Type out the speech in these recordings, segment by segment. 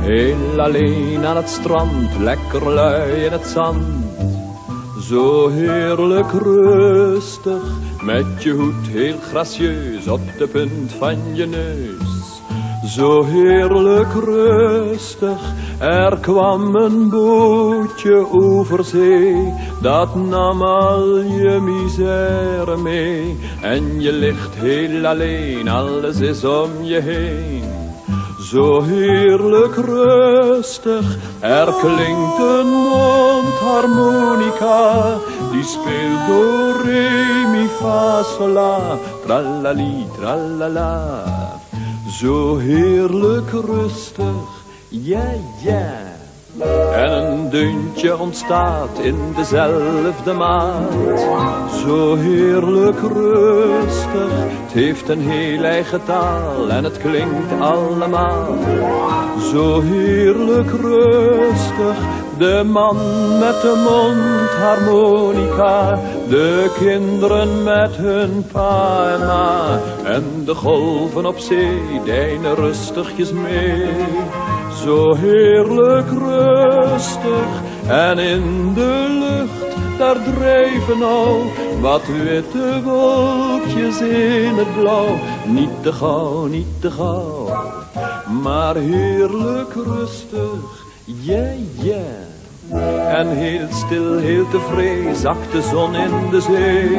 Heel alleen aan het strand, lekker lui in het zand. Zo heerlijk rustig, met je hoed heel gracieus op de punt van je neus. Zo heerlijk rustig, er kwam een bootje over zee. Dat nam al je misère mee. En je ligt heel alleen, alles is om je heen. Zo heerlijk rustig, er klinkt een mondharmonica. Die speelt door re, mi, fa. Zo heerlijk rustig, ja, ja. En een deuntje ontstaat in dezelfde maat. Zo heerlijk rustig, het heeft een heel eigen taal en het klinkt allemaal. Zo heerlijk rustig, de man met de mondharmonica, de kinderen met hun pa en ma, en de golven op zee deinen rustigjes mee. Zo heerlijk rustig en in de lucht, daar drijven al wat witte wolkjes in het blauw. Niet te gauw, niet te gauw, maar heerlijk rustig, yeah. Yeah. En heel stil, heel tevreden, zakt de zon in de zee.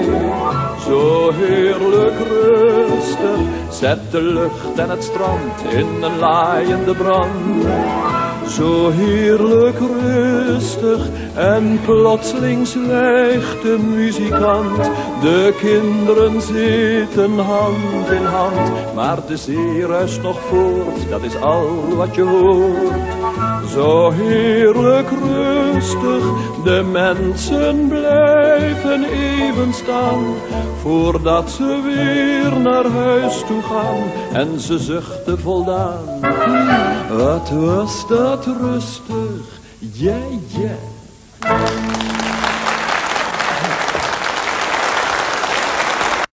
Zo heerlijk rustig, zet de lucht en het strand in een laaiende brand. Zo heerlijk rustig en plotseling zwijgt de muzikant. De kinderen zitten hand in hand, maar de zee ruist nog voort, dat is al wat je hoort. Zo heerlijk rustig, de mensen blijven even staan, voordat ze weer naar huis toe gaan en ze zuchten voldaan. Wat was dat rustig, ja, yeah. Yeah.